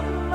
love.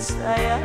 Sayang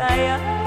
ai